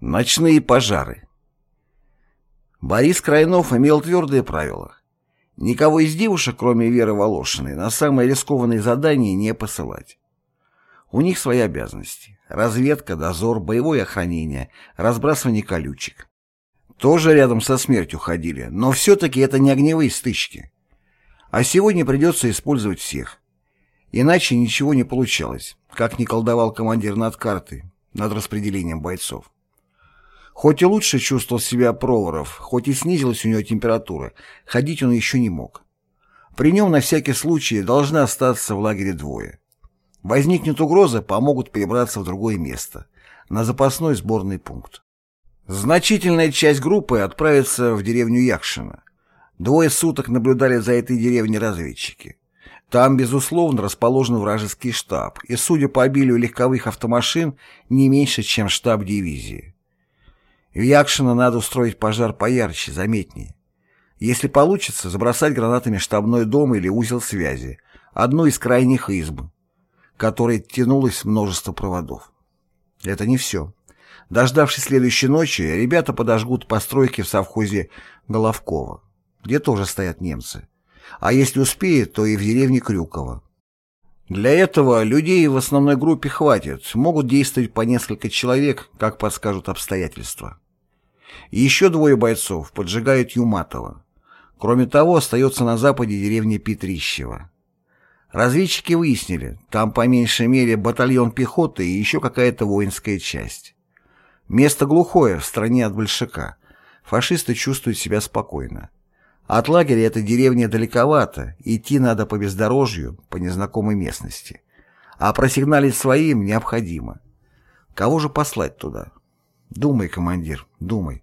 Ночные пожары. Борис Крайнов имел твердое правило. Никого из девушек, кроме Веры Волошиной, на самые рискованные задания не посылать. У них свои обязанности. Разведка, дозор, боевое охранение, разбрасывание колючек. Тоже рядом со смертью ходили, но все-таки это не огневые стычки. А сегодня придется использовать всех. Иначе ничего не получалось, как ни колдовал командир над картой, над распределением бойцов. Хоть и лучше чувствовал себя Проворов, хоть и снизилась у него температура, ходить он еще не мог. При нем на всякий случай должны остаться в лагере двое. Возникнет угроза, помогут перебраться в другое место, на запасной сборный пункт. Значительная часть группы отправится в деревню Якшино. Двое суток наблюдали за этой деревней разведчики. Там, безусловно, расположен вражеский штаб, и, судя по обилию легковых автомашин, не меньше, чем штаб дивизии. В Якшино надо устроить пожар поярче, заметнее. Если получится, забросать гранатами штабной дом или узел связи, одну из крайних изб, которой тянулось множество проводов. Это не все. Дождавшись следующей ночи, ребята подожгут постройки в совхозе Головкова, где тоже стоят немцы. А если успеют, то и в деревне Крюково. Для этого людей в основной группе хватит, могут действовать по несколько человек, как подскажут обстоятельства. Еще двое бойцов поджигают Юматова. Кроме того, остается на западе деревня Петрищева. Разведчики выяснили, там по меньшей мере батальон пехоты и еще какая-то воинская часть. Место глухое, в стране от большака. Фашисты чувствуют себя спокойно. От лагеря эта деревня далековато, идти надо по бездорожью, по незнакомой местности. А просигналить своим необходимо. Кого же послать туда? Думай, командир, думай.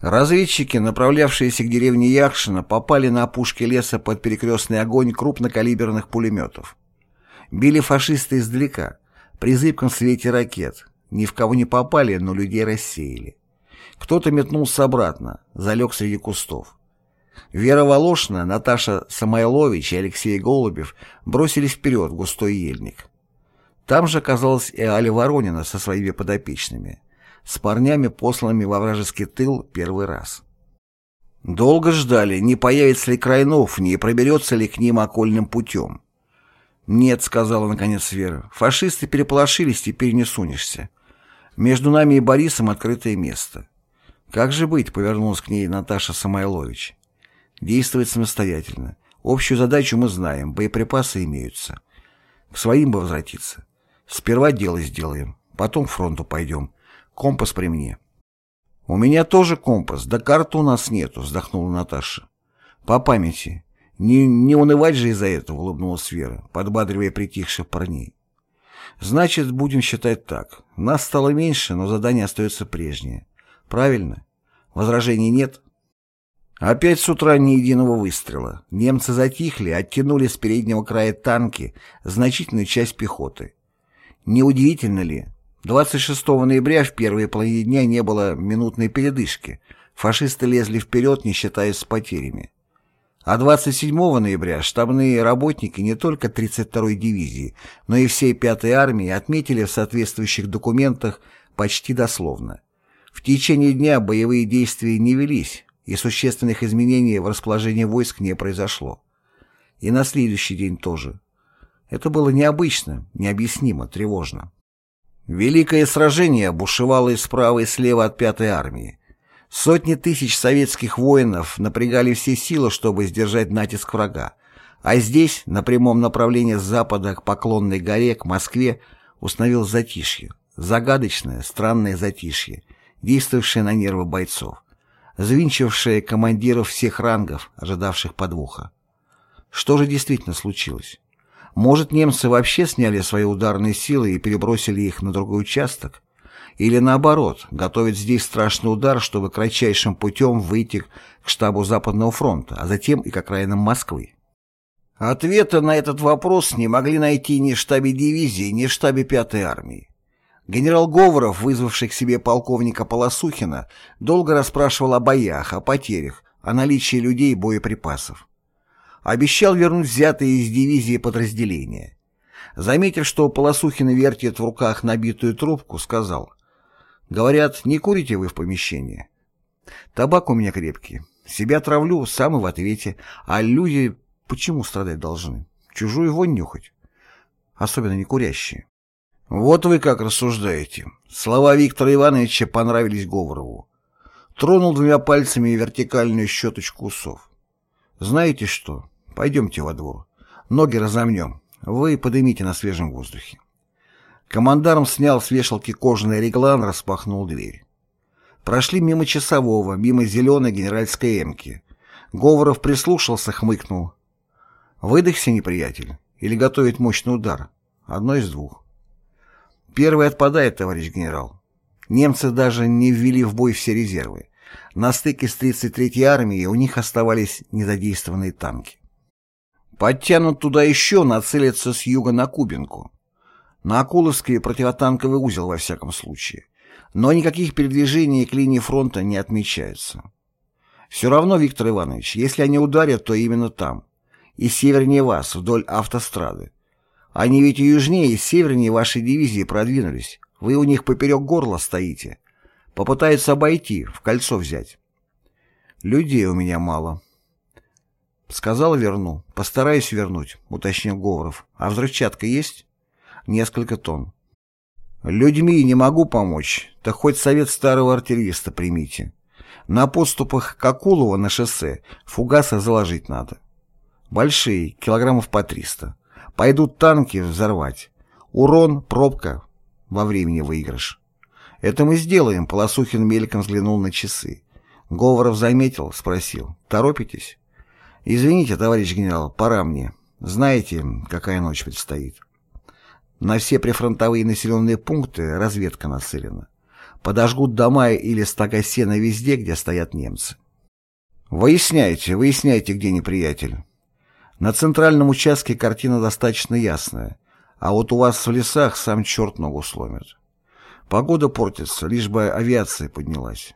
Разведчики, направлявшиеся к деревне Яхшина, попали на опушке леса под перекрестный огонь крупнокалиберных пулеметов. Били фашисты издалека, при зыбком свете ракет. Ни в кого не попали, но людей рассеяли. Кто-то метнулся обратно, залег среди кустов. Вера Волошина, Наташа Самойлович и Алексей Голубев бросились вперед в густой ельник. Там же оказалась и Аля Воронина со своими подопечными с парнями, посланными во вражеский тыл первый раз. Долго ждали, не появится ли Крайнов, не проберется ли к ним окольным путем. «Нет», — сказала наконец Вера, — «фашисты переполошились, теперь не сунешься. Между нами и Борисом открытое место». «Как же быть?» — повернулась к ней Наташа Самойлович. «Действовать самостоятельно. Общую задачу мы знаем, боеприпасы имеются. К своим бы возвратиться. Сперва дело сделаем, потом к фронту пойдем. Компас при мне. У меня тоже компас, да карты у нас нету, вздохнула Наташа. По памяти. Не, не унывать же из-за этого, улыбнулась Вера, подбадривая притихших парней. Значит, будем считать так. Нас стало меньше, но задание остается прежнее. Правильно? Возражений нет? Опять с утра ни единого выстрела. Немцы затихли, оттянули с переднего края танки, значительную часть пехоты. Неудивительно ли, 26 ноября в первые половине дня не было минутной передышки. Фашисты лезли вперед, не считаясь с потерями. А 27 ноября штабные работники не только 32-й дивизии, но и всей 5-й армии отметили в соответствующих документах почти дословно. В течение дня боевые действия не велись, и существенных изменений в расположении войск не произошло. И на следующий день тоже. Это было необычно, необъяснимо, тревожно. Великое сражение бушевало и справа и слева от Пятой армии. Сотни тысяч советских воинов напрягали все силы, чтобы сдержать натиск врага. А здесь, на прямом направлении с запада к Поклонной горе, к Москве, установил затишье. Загадочное, странное затишье, действовавшее на нервы бойцов, звинчившее командиров всех рангов, ожидавших подвоха. Что же действительно случилось? Может, немцы вообще сняли свои ударные силы и перебросили их на другой участок? Или наоборот, готовят здесь страшный удар, чтобы кратчайшим путем выйти к штабу Западного фронта, а затем и к окраинам Москвы? Ответа на этот вопрос не могли найти ни в штабе дивизии, ни в штабе 5-й армии. Генерал Говоров, вызвавший к себе полковника Полосухина, долго расспрашивал о боях, о потерях, о наличии людей и боеприпасов обещал вернуть взятые из дивизии подразделения. Заметив, что Полосухин вертит в руках набитую трубку, сказал, Говорят, не курите вы в помещении. Табак у меня крепкий. Себя травлю, сам в ответе. А люди почему страдать должны? Чужую вонь нюхать. Особенно не курящие. Вот вы как рассуждаете. Слова Виктора Ивановича понравились Говорову. Тронул двумя пальцами вертикальную щеточку усов. Знаете что? Пойдемте во двор. Ноги разомнем. Вы подымите на свежем воздухе. Командарм снял с вешалки кожаный реглан, распахнул дверь. Прошли мимо часового, мимо зеленой генеральской эмки. Говоров прислушался, хмыкнул. Выдохся, неприятель, или готовить мощный удар. Одно из двух. Первый отпадает, товарищ генерал. Немцы даже не ввели в бой все резервы. На стыке с 33-й армией у них оставались незадействованные танки. Подтянут туда еще, нацелятся с юга на Кубинку. На Акуловский противотанковый узел во всяком случае. Но никаких передвижений к линии фронта не отмечается. Все равно, Виктор Иванович, если они ударят, то именно там. И севернее вас, вдоль автострады. Они ведь и южнее, и севернее вашей дивизии продвинулись. Вы у них поперек горла стоите. Попытаются обойти, в кольцо взять. Людей у меня мало. Сказал, верну. Постараюсь вернуть, уточнил Говоров. А взрывчатка есть? Несколько тонн. Людьми не могу помочь, так хоть совет старого артиллериста примите. На подступах к Акулово на шоссе фугаса заложить надо. Большие, килограммов по 300. Пойдут танки взорвать. Урон, пробка, во времени выигрыш. Это мы сделаем, Полосухин мельком взглянул на часы. Говоров заметил, спросил. Торопитесь? Извините, товарищ генерал, пора мне. Знаете, какая ночь предстоит. На все прифронтовые населенные пункты разведка нацелена. Подожгут дома или стога сена везде, где стоят немцы. Выясняйте, выясняйте, где неприятель. На центральном участке картина достаточно ясная, а вот у вас в лесах сам черт ногу сломит. Погода портится, лишь бы авиация поднялась.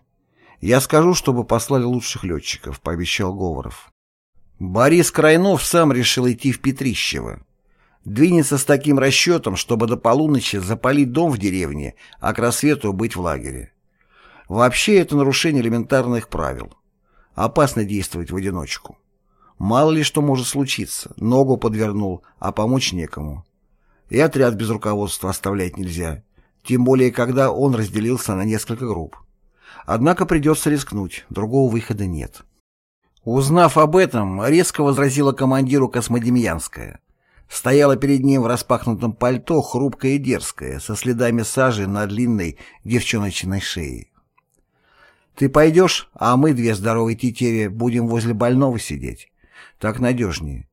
Я скажу, чтобы послали лучших летчиков, пообещал Говоров. Борис Крайнов сам решил идти в Петрищево. Двинется с таким расчетом, чтобы до полуночи запалить дом в деревне, а к рассвету быть в лагере. Вообще это нарушение элементарных правил. Опасно действовать в одиночку. Мало ли что может случиться, ногу подвернул, а помочь некому. И отряд без руководства оставлять нельзя, тем более когда он разделился на несколько групп. Однако придется рискнуть, другого выхода нет. Узнав об этом, резко возразила командиру Космодемьянская. Стояла перед ним в распахнутом пальто, хрупкая и дерзкая, со следами сажи на длинной девчоночной шее. «Ты пойдешь, а мы, две здоровые тетери, будем возле больного сидеть. Так надежнее.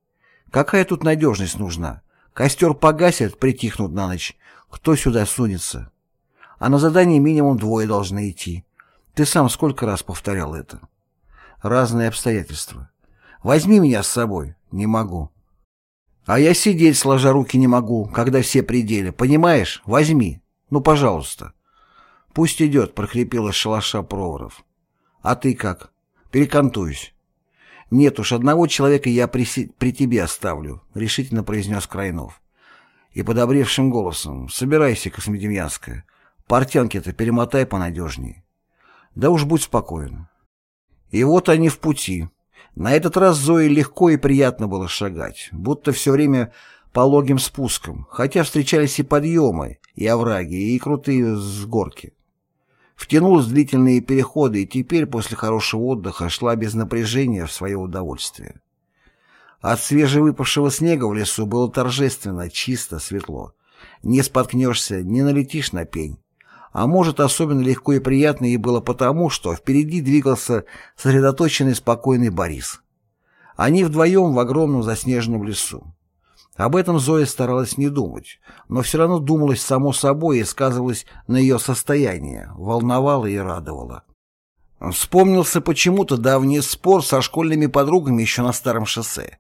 Какая тут надежность нужна? Костер погасят, притихнут на ночь. Кто сюда сунется? А на задание минимум двое должны идти. Ты сам сколько раз повторял это? Разные обстоятельства. Возьми меня с собой. Не могу. А я сидеть, сложа руки, не могу, когда все пределы. Понимаешь? Возьми. Ну, пожалуйста. Пусть идет, прохрипела шалаша Проворов. А ты как? Перекантуюсь. Нет уж, одного человека я при, при тебе оставлю, решительно произнес Крайнов. И подобревшим голосом. Собирайся, Космодемьянская. Портянки-то перемотай понадежнее. Да уж будь спокоен. И вот они в пути. На этот раз Зое легко и приятно было шагать, будто все время пологим спуском, хотя встречались и подъемы, и овраги, и крутые сгорки. Втянулась в длительные переходы и теперь после хорошего отдыха шла без напряжения в свое удовольствие. От свежевыпавшего снега в лесу было торжественно, чисто, светло. Не споткнешься, не налетишь на пень. А может, особенно легко и приятно ей было потому, что впереди двигался сосредоточенный спокойный Борис. Они вдвоем в огромном заснеженном лесу. Об этом Зоя старалась не думать, но все равно думалось само собой и сказывалось на ее состоянии, волновало и радовало. Вспомнился почему-то давний спор со школьными подругами еще на старом шоссе.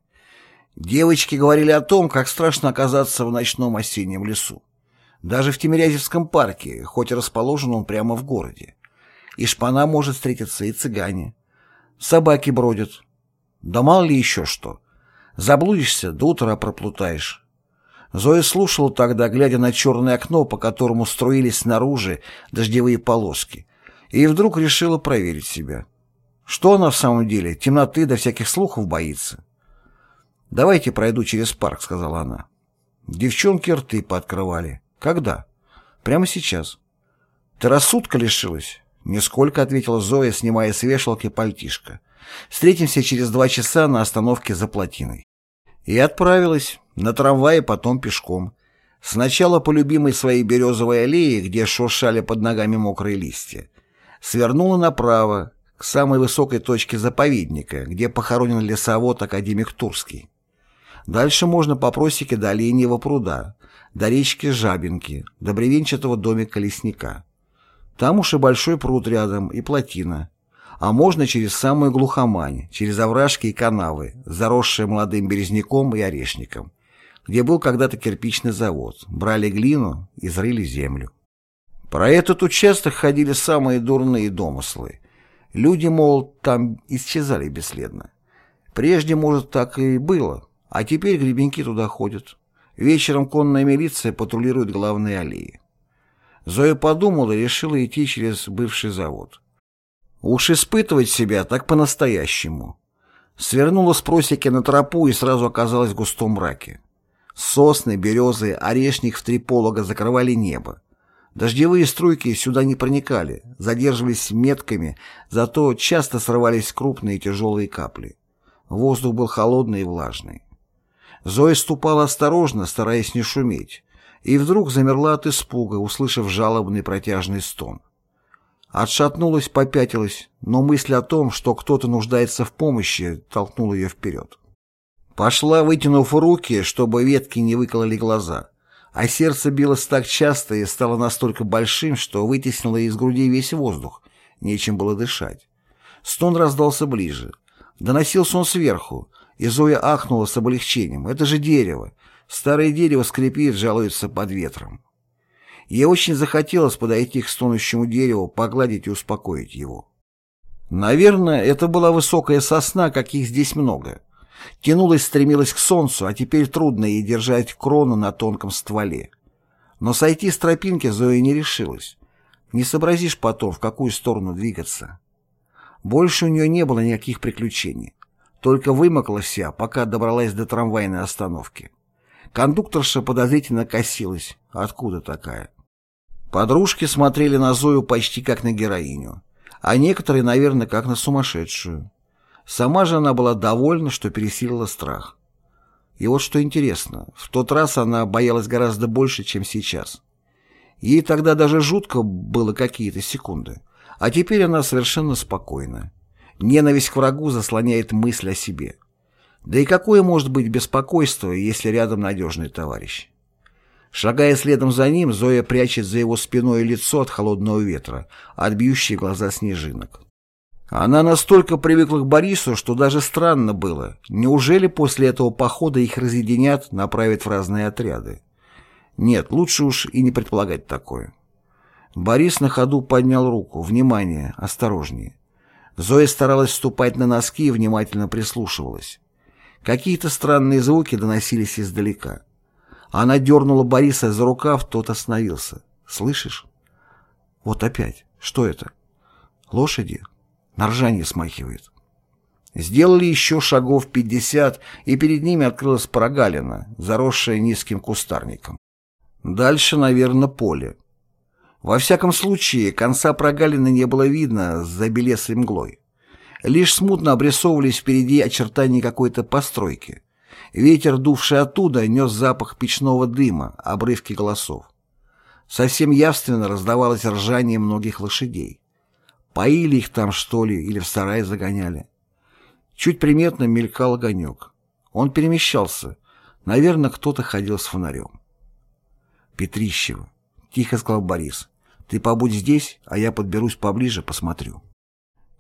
Девочки говорили о том, как страшно оказаться в ночном осеннем лесу. Даже в Тимирязевском парке, хоть расположен он прямо в городе. И шпана может встретиться, и цыгане. Собаки бродят. Да мало ли еще что. Заблудишься, до утра проплутаешь. Зоя слушала тогда, глядя на черное окно, по которому струились снаружи дождевые полоски, и вдруг решила проверить себя. Что она в самом деле, темноты до всяких слухов боится? «Давайте пройду через парк», — сказала она. Девчонки рты пооткрывали. «Когда?» «Прямо сейчас». «Ты рассудка лишилась?» «Нисколько», — ответила Зоя, снимая с вешалки пальтишко. «Встретимся через два часа на остановке за плотиной». И отправилась. На трамвае, потом пешком. Сначала по любимой своей березовой аллее, где шуршали под ногами мокрые листья. Свернула направо, к самой высокой точке заповедника, где похоронен лесовод академик Турский. Дальше можно по просеке до Оленьего пруда, до речки Жабинки, до бревенчатого домика лесника. Там уж и большой пруд рядом, и плотина. А можно через самую глухомань, через овражки и канавы, заросшие молодым березняком и орешником где был когда-то кирпичный завод, брали глину и зрыли землю. Про этот участок ходили самые дурные домыслы. Люди, мол, там исчезали бесследно. Прежде, может, так и было, а теперь гребеньки туда ходят. Вечером конная милиция патрулирует главные аллеи. Зоя подумала и решила идти через бывший завод. Уж испытывать себя так по-настоящему. Свернула с просеки на тропу и сразу оказалась в густом мраке. Сосны, березы, орешник в три полога закрывали небо. Дождевые струйки сюда не проникали, задерживались метками, зато часто срывались крупные тяжелые капли. Воздух был холодный и влажный. Зоя ступала осторожно, стараясь не шуметь, и вдруг замерла от испуга, услышав жалобный протяжный стон. Отшатнулась, попятилась, но мысль о том, что кто-то нуждается в помощи, толкнула ее вперед. Пошла, вытянув руки, чтобы ветки не выкололи глаза. А сердце билось так часто и стало настолько большим, что вытеснило из груди весь воздух. Нечем было дышать. Стон раздался ближе. Доносился он сверху, и Зоя ахнула с облегчением. Это же дерево. Старое дерево скрипит, жалуется под ветром. Ей очень захотелось подойти к стонущему дереву, погладить и успокоить его. Наверное, это была высокая сосна, каких здесь много. Тянулась, стремилась к солнцу, а теперь трудно ей держать крону на тонком стволе. Но сойти с тропинки Зоя не решилась. Не сообразишь потом, в какую сторону двигаться. Больше у нее не было никаких приключений. Только вымокла вся, пока добралась до трамвайной остановки. Кондукторша подозрительно косилась. Откуда такая? Подружки смотрели на Зою почти как на героиню, а некоторые, наверное, как на сумасшедшую. Сама же она была довольна, что пересилила страх. И вот что интересно, в тот раз она боялась гораздо больше, чем сейчас. Ей тогда даже жутко было какие-то секунды, а теперь она совершенно спокойна. Ненависть к врагу заслоняет мысль о себе. Да и какое может быть беспокойство, если рядом надежный товарищ? Шагая следом за ним, Зоя прячет за его спиной лицо от холодного ветра, от бьющих глаза снежинок. Она настолько привыкла к Борису, что даже странно было. Неужели после этого похода их разъединят, направят в разные отряды? Нет, лучше уж и не предполагать такое. Борис на ходу поднял руку. Внимание, осторожнее. Зоя старалась ступать на носки и внимательно прислушивалась. Какие-то странные звуки доносились издалека. Она дернула Бориса за рукав, тот остановился. «Слышишь?» «Вот опять. Что это?» «Лошади?» На ржание смахивает. Сделали еще шагов пятьдесят, и перед ними открылась прогалина, заросшая низким кустарником. Дальше, наверное, поле. Во всяком случае, конца прогалины не было видно за белесой мглой. Лишь смутно обрисовывались впереди очертания какой-то постройки. Ветер, дувший оттуда, нес запах печного дыма, обрывки голосов. Совсем явственно раздавалось ржание многих лошадей. Поили их там, что ли, или в сарай загоняли. Чуть приметно мелькал огонек. Он перемещался. Наверное, кто-то ходил с фонарем. Петрищева. Тихо сказал Борис. Ты побудь здесь, а я подберусь поближе, посмотрю.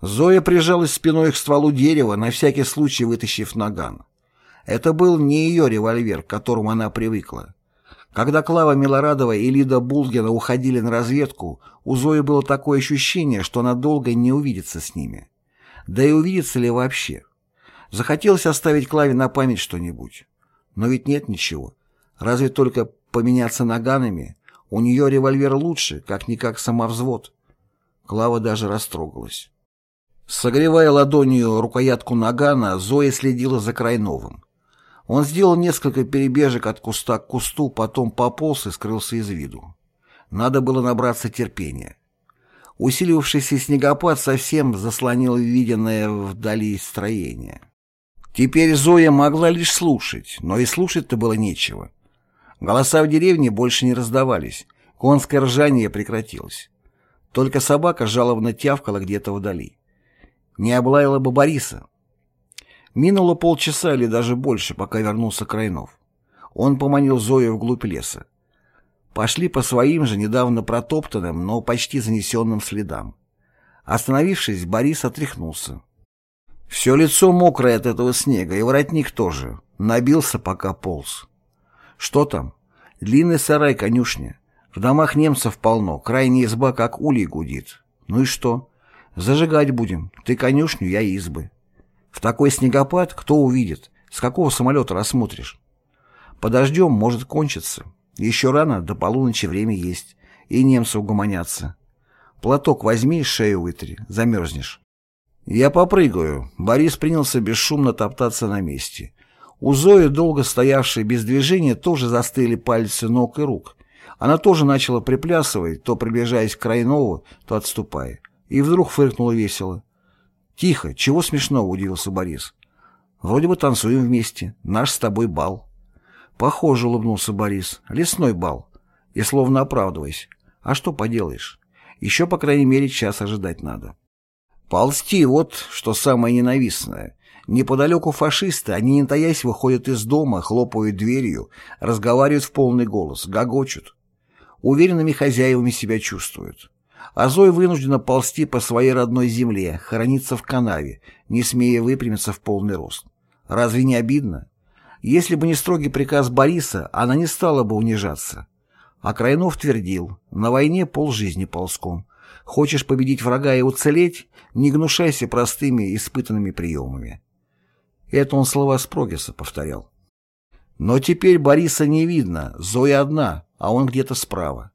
Зоя прижалась спиной к стволу дерева, на всякий случай вытащив наган. Это был не ее револьвер, к которому она привыкла. Когда Клава Милорадова и Лида Булгина уходили на разведку, у Зои было такое ощущение, что она долго не увидится с ними. Да и увидится ли вообще? Захотелось оставить Клаве на память что-нибудь. Но ведь нет ничего. Разве только поменяться наганами? У нее револьвер лучше, как-никак самовзвод. Клава даже растрогалась. Согревая ладонью рукоятку нагана, Зоя следила за Крайновым. Он сделал несколько перебежек от куста к кусту, потом пополз и скрылся из виду. Надо было набраться терпения. Усилившийся снегопад совсем заслонил виденное вдали строение. Теперь Зоя могла лишь слушать, но и слушать-то было нечего. Голоса в деревне больше не раздавались, конское ржание прекратилось. Только собака жалобно тявкала где-то вдали. Не облаяла бы Бориса. Минуло полчаса или даже больше, пока вернулся Крайнов. Он поманил Зою вглубь леса. Пошли по своим же недавно протоптанным, но почти занесенным следам. Остановившись, Борис отряхнулся. Все лицо мокрое от этого снега, и воротник тоже. Набился, пока полз. Что там? Длинный сарай конюшня. В домах немцев полно, крайняя изба как улей гудит. Ну и что? Зажигать будем. Ты конюшню, я избы. В такой снегопад кто увидит? С какого самолета рассмотришь? Подождем, может кончиться. Еще рано, до полуночи время есть. И немцы угомонятся. Платок возьми, шею вытри, замерзнешь. Я попрыгаю. Борис принялся бесшумно топтаться на месте. У Зои, долго стоявшей без движения, тоже застыли пальцы ног и рук. Она тоже начала приплясывать, то приближаясь к Крайнову, то отступая. И вдруг фыркнула весело. «Тихо, чего смешного?» — удивился Борис. «Вроде бы танцуем вместе. Наш с тобой бал». «Похоже», — улыбнулся Борис. «Лесной бал». И словно оправдываясь. «А что поделаешь? Еще, по крайней мере, час ожидать надо». Ползти — вот что самое ненавистное. Неподалеку фашисты, они не таясь выходят из дома, хлопают дверью, разговаривают в полный голос, гогочут. Уверенными хозяевами себя чувствуют. А Зоя вынуждена ползти по своей родной земле, хорониться в канаве, не смея выпрямиться в полный рост. Разве не обидно? Если бы не строгий приказ Бориса, она не стала бы унижаться. А Крайнов твердил, на войне полжизни ползком. Хочешь победить врага и уцелеть, не гнушайся простыми испытанными приемами. Это он слова Спрогиса повторял. Но теперь Бориса не видно, Зоя одна, а он где-то справа.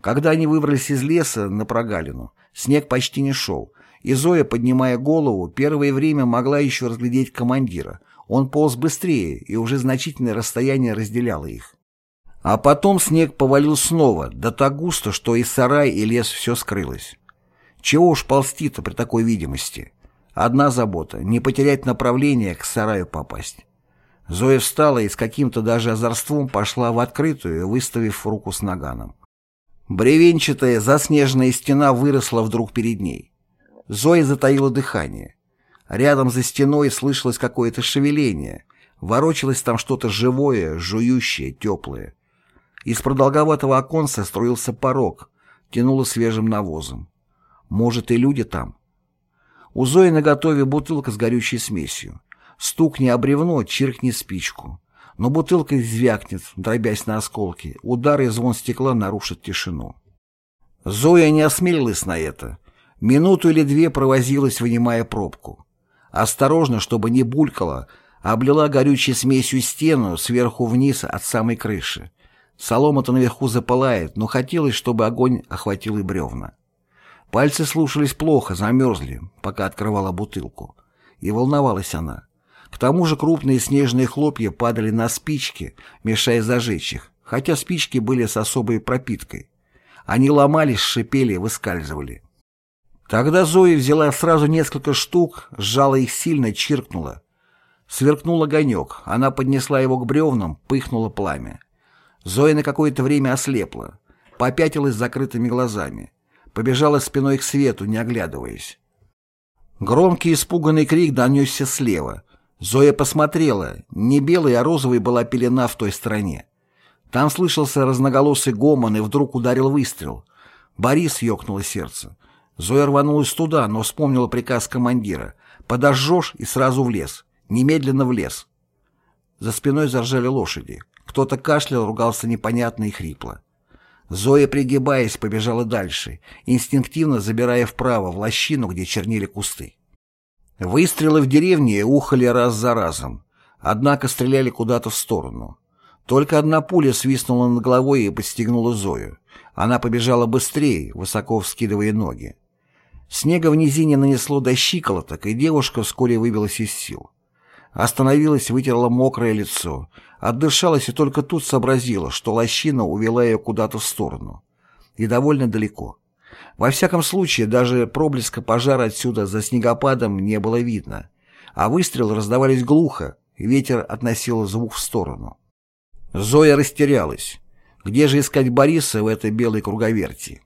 Когда они выбрались из леса на прогалину, снег почти не шел, и Зоя, поднимая голову, первое время могла еще разглядеть командира. Он полз быстрее, и уже значительное расстояние разделяло их. А потом снег повалил снова, да так густо, что и сарай, и лес все скрылось. Чего уж ползти-то при такой видимости? Одна забота — не потерять направление, к сараю попасть. Зоя встала и с каким-то даже озорством пошла в открытую, выставив руку с наганом. Бревенчатая заснеженная стена выросла вдруг перед ней. Зоя затаила дыхание. Рядом за стеной слышалось какое-то шевеление. Ворочалось там что-то живое, жующее, теплое. Из продолговатого оконца струился порог, тянуло свежим навозом. Может, и люди там. У Зои наготове бутылка с горючей смесью. Стукни о бревно, чиркни спичку. Но бутылка звякнет, дробясь на осколки. Удар и звон стекла нарушат тишину. Зоя не осмелилась на это. Минуту или две провозилась, вынимая пробку. Осторожно, чтобы не булькало, облила горючей смесью стену сверху вниз от самой крыши. Солома-то наверху запылает, но хотелось, чтобы огонь охватил и бревна. Пальцы слушались плохо, замерзли, пока открывала бутылку. И волновалась она. К тому же крупные снежные хлопья падали на спички, мешая зажечь их, хотя спички были с особой пропиткой. Они ломались, шипели, выскальзывали. Тогда Зоя взяла сразу несколько штук, сжала их сильно, чиркнула. Сверкнул огонек, она поднесла его к бревнам, пыхнуло пламя. Зоя на какое-то время ослепла, попятилась с закрытыми глазами, побежала спиной к свету, не оглядываясь. Громкий испуганный крик донесся слева. Зоя посмотрела, не белой, а розовой была пелена в той стороне. Там слышался разноголосый гомон, и вдруг ударил выстрел. Борис ёкнуло сердце. Зоя рванулась туда, но вспомнила приказ командира. «Подожжешь и сразу в лес. Немедленно в лес». За спиной заржали лошади. Кто-то кашлял, ругался непонятно и хрипло. Зоя, пригибаясь, побежала дальше, инстинктивно забирая вправо, в лощину, где чернили кусты. Выстрелы в деревне ухали раз за разом, однако стреляли куда-то в сторону. Только одна пуля свистнула над головой и подстегнула Зою. Она побежала быстрее, высоко вскидывая ноги. Снега в низине нанесло до щиколоток, и девушка вскоре выбилась из сил. Остановилась, вытерла мокрое лицо, отдышалась и только тут сообразила, что лощина увела ее куда-то в сторону. И довольно далеко. Во всяком случае, даже проблеска пожара отсюда за снегопадом не было видно, а выстрелы раздавались глухо, ветер относил звук в сторону. Зоя растерялась. Где же искать Бориса в этой белой круговерти?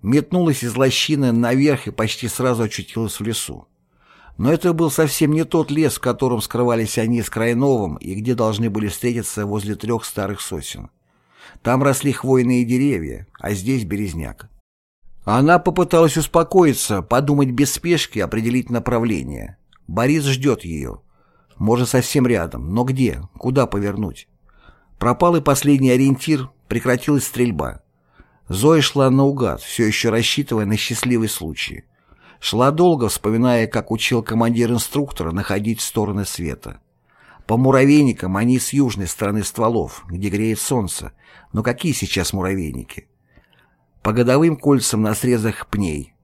Метнулась из лощины наверх и почти сразу очутилась в лесу. Но это был совсем не тот лес, в котором скрывались они с Крайновым и где должны были встретиться возле трех старых сосен. Там росли хвойные деревья, а здесь березняк. Она попыталась успокоиться, подумать без спешки, определить направление. Борис ждет ее. Может, совсем рядом, но где? Куда повернуть? Пропал и последний ориентир, прекратилась стрельба. Зоя шла наугад, все еще рассчитывая на счастливый случай. Шла долго, вспоминая, как учил командир инструктора находить стороны света. По муравейникам они с южной стороны стволов, где греет солнце. Но какие сейчас муравейники? По годовым кольцам на срезах пней.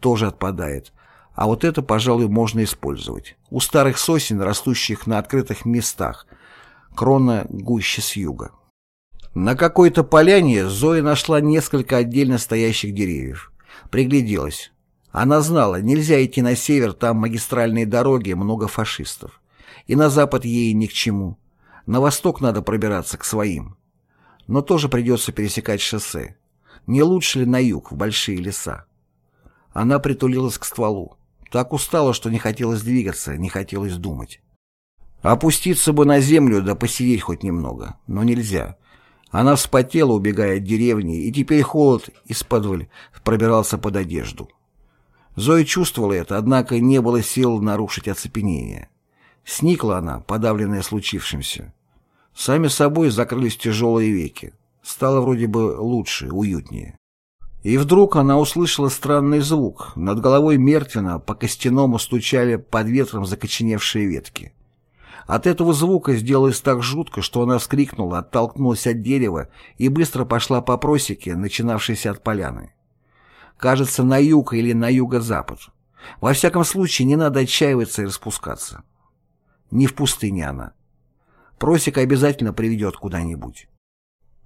Тоже отпадает. А вот это, пожалуй, можно использовать. У старых сосен, растущих на открытых местах, крона гуще с юга. На какой-то поляне Зоя нашла несколько отдельно стоящих деревьев. Пригляделась. Она знала, нельзя идти на север, там магистральные дороги, много фашистов. И на запад ей ни к чему. На восток надо пробираться к своим. Но тоже придется пересекать шоссе. Не лучше ли на юг, в большие леса? Она притулилась к стволу. Так устала, что не хотелось двигаться, не хотелось думать. Опуститься бы на землю да посидеть хоть немного, но нельзя. Она вспотела, убегая от деревни, и теперь холод из-под пробирался под одежду. Зоя чувствовала это, однако не было сил нарушить оцепенение. Сникла она, подавленная случившимся. Сами собой закрылись тяжелые веки. Стало вроде бы лучше, уютнее. И вдруг она услышала странный звук. Над головой мертвенно по костяному стучали под ветром закоченевшие ветки. От этого звука сделалось так жутко, что она вскрикнула, оттолкнулась от дерева и быстро пошла по просеке, начинавшейся от поляны. Кажется, на юг или на юго-запад. Во всяком случае, не надо отчаиваться и распускаться. Не в пустыне она. Просека обязательно приведет куда-нибудь.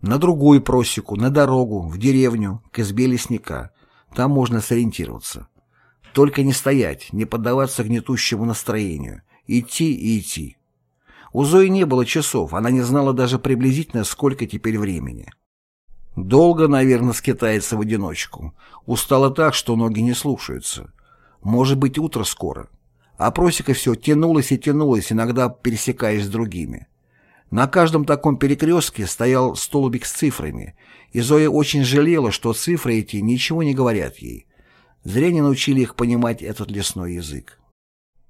На другую просеку, на дорогу, в деревню, к избе лесника. Там можно сориентироваться. Только не стоять, не поддаваться гнетущему настроению. Идти и идти. У Зои не было часов, она не знала даже приблизительно, сколько теперь времени. Долго, наверное, скитается в одиночку. Устала так, что ноги не слушаются. Может быть, утро скоро. А просека все тянулась и тянулась, иногда пересекаясь с другими. На каждом таком перекрестке стоял столбик с цифрами, и Зоя очень жалела, что цифры эти ничего не говорят ей. Зря не научили их понимать этот лесной язык.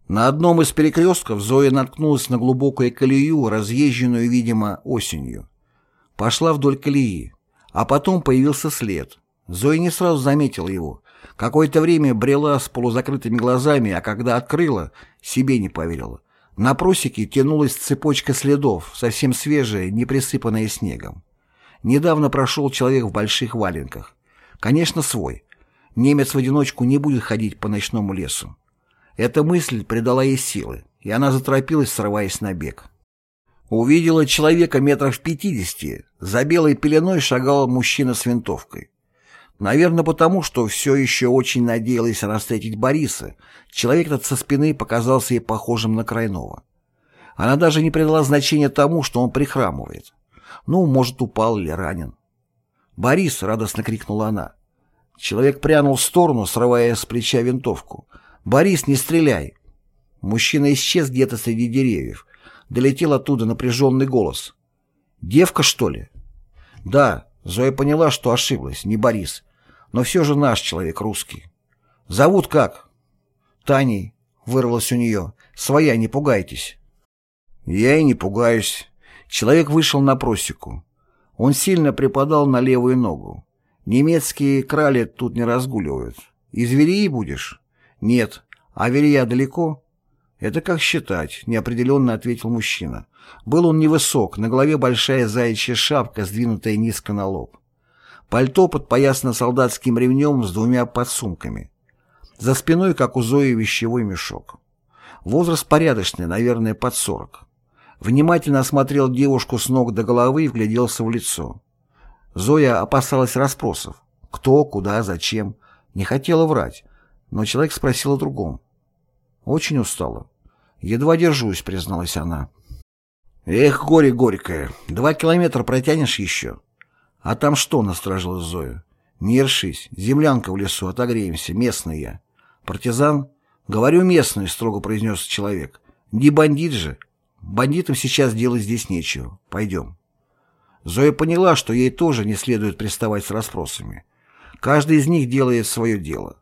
На одном из перекрестков Зоя наткнулась на глубокую колею, разъезженную, видимо, осенью. Пошла вдоль колеи, а потом появился след. Зоя не сразу заметила его. Какое-то время брела с полузакрытыми глазами, а когда открыла, себе не поверила. На просеке тянулась цепочка следов, совсем свежая, не присыпанная снегом. Недавно прошел человек в больших валенках. Конечно, свой. Немец в одиночку не будет ходить по ночному лесу. Эта мысль придала ей силы, и она заторопилась, срываясь на бег. Увидела человека метров в пятидесяти. За белой пеленой шагал мужчина с винтовкой. Наверное, потому, что все еще очень надеялась встретить Бориса. Человек этот со спины показался ей похожим на Крайнова. Она даже не придала значения тому, что он прихрамывает. Ну, может, упал или ранен. «Борис!» — радостно крикнула она. Человек прянул в сторону, срывая с плеча винтовку. «Борис, не стреляй!» Мужчина исчез где-то среди деревьев. Долетел оттуда напряженный голос. «Девка, что ли?» «Да». Зоя поняла, что ошиблась, не Борис. Но все же наш человек русский. «Зовут как?» «Таней», — вырвалось у нее. «Своя, не пугайтесь». «Я и не пугаюсь». Человек вышел на просеку. Он сильно припадал на левую ногу. Немецкие крали тут не разгуливают. Из будешь? Нет. А Верия далеко? «Это как считать», — неопределенно ответил мужчина. Был он невысок, на голове большая заячья шапка, сдвинутая низко на лоб. Пальто подпоясано солдатским ремнем с двумя подсумками. За спиной, как у Зои, вещевой мешок. Возраст порядочный, наверное, под сорок. Внимательно осмотрел девушку с ног до головы и вгляделся в лицо. Зоя опасалась расспросов. Кто, куда, зачем. Не хотела врать. Но человек спросил о другом. Очень устала. «Едва держусь», — призналась она. «Эх, горе горькое, два километра протянешь еще?» «А там что?» — насторожилась Зоя. «Не ершись, землянка в лесу, отогреемся, местный я». «Партизан?» «Говорю местный», — строго произнес человек. «Не бандит же. Бандитам сейчас делать здесь нечего. Пойдем». Зоя поняла, что ей тоже не следует приставать с расспросами. Каждый из них делает свое дело.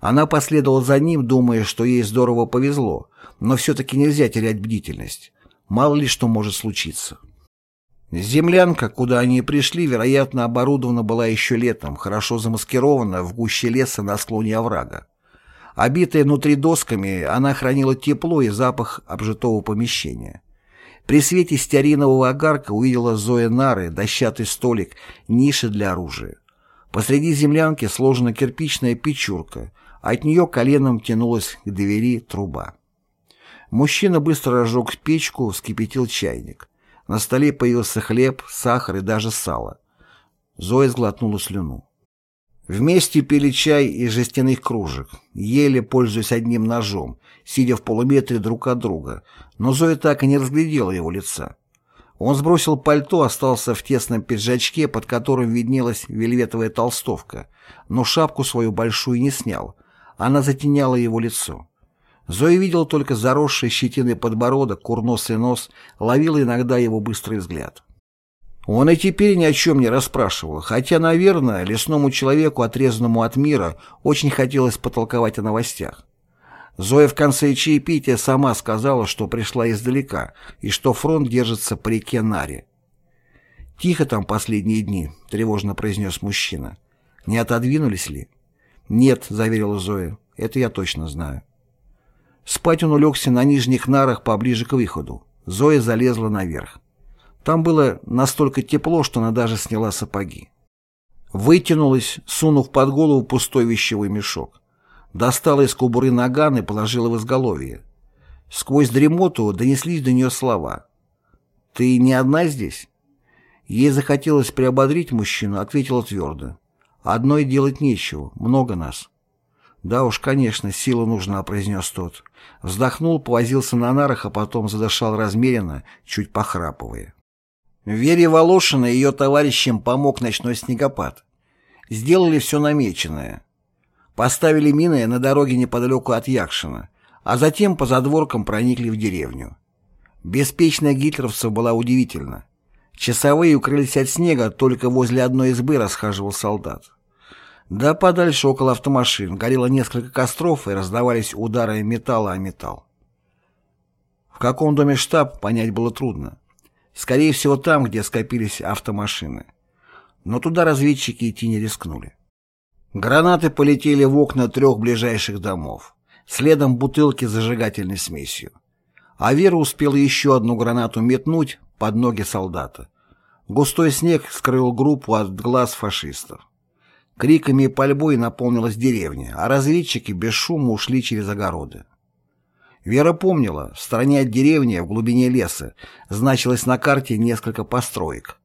Она последовала за ним, думая, что ей здорово повезло, но все-таки нельзя терять бдительность. Мало ли что может случиться. Землянка, куда они пришли, вероятно, оборудована была еще летом, хорошо замаскирована в гуще леса на склоне оврага. Обитая внутри досками, она хранила тепло и запах обжитого помещения. При свете стеаринового огарка увидела Зоя нары, дощатый столик, ниши для оружия. Посреди землянки сложена кирпичная печурка, от нее коленом тянулась к двери труба. Мужчина быстро разжег печку, вскипятил чайник. На столе появился хлеб, сахар и даже сало. Зоя сглотнула слюну. Вместе пили чай из жестяных кружек, ели, пользуясь одним ножом, сидя в полуметре друг от друга, но Зоя так и не разглядела его лица. Он сбросил пальто, остался в тесном пиджачке, под которым виднелась вельветовая толстовка, но шапку свою большую не снял, она затеняла его лицо. Зоя видела только заросший щетиной подбородок, курносый нос, ловила иногда его быстрый взгляд. Он и теперь ни о чем не расспрашивал, хотя, наверное, лесному человеку, отрезанному от мира, очень хотелось потолковать о новостях. Зоя в конце чаепития сама сказала, что пришла издалека и что фронт держится по реке Наре. «Тихо там последние дни», — тревожно произнес мужчина. «Не отодвинулись ли?» «Нет», — заверила Зоя, — «это я точно знаю». Спать он улегся на нижних нарах поближе к выходу. Зоя залезла наверх. Там было настолько тепло, что она даже сняла сапоги. Вытянулась, сунув под голову пустой вещевой мешок. Достала из кобуры наган и положила в изголовье. Сквозь дремоту донеслись до нее слова. «Ты не одна здесь?» Ей захотелось приободрить мужчину, ответила твердо. «Одной делать нечего, много нас». «Да уж, конечно, сила нужна», — произнес тот. Вздохнул, повозился на нарах, а потом задышал размеренно, чуть похрапывая. Вере Волошиной и ее товарищам помог ночной снегопад. Сделали все намеченное. Поставили мины на дороге неподалеку от Якшина, а затем по задворкам проникли в деревню. Беспечная гитлеровцев была удивительна. Часовые укрылись от снега, только возле одной избы расхаживал солдат. Да подальше около автомашин горело несколько костров и раздавались удары металла о металл. В каком доме штаб, понять было трудно. Скорее всего, там, где скопились автомашины. Но туда разведчики идти не рискнули. Гранаты полетели в окна трех ближайших домов. Следом бутылки с зажигательной смесью. А Вера успела еще одну гранату метнуть под ноги солдата. Густой снег скрыл группу от глаз фашистов. Криками и пальбой наполнилась деревня, а разведчики без шума ушли через огороды. Вера помнила, в стороне от деревни, в глубине леса, значилось на карте несколько построек.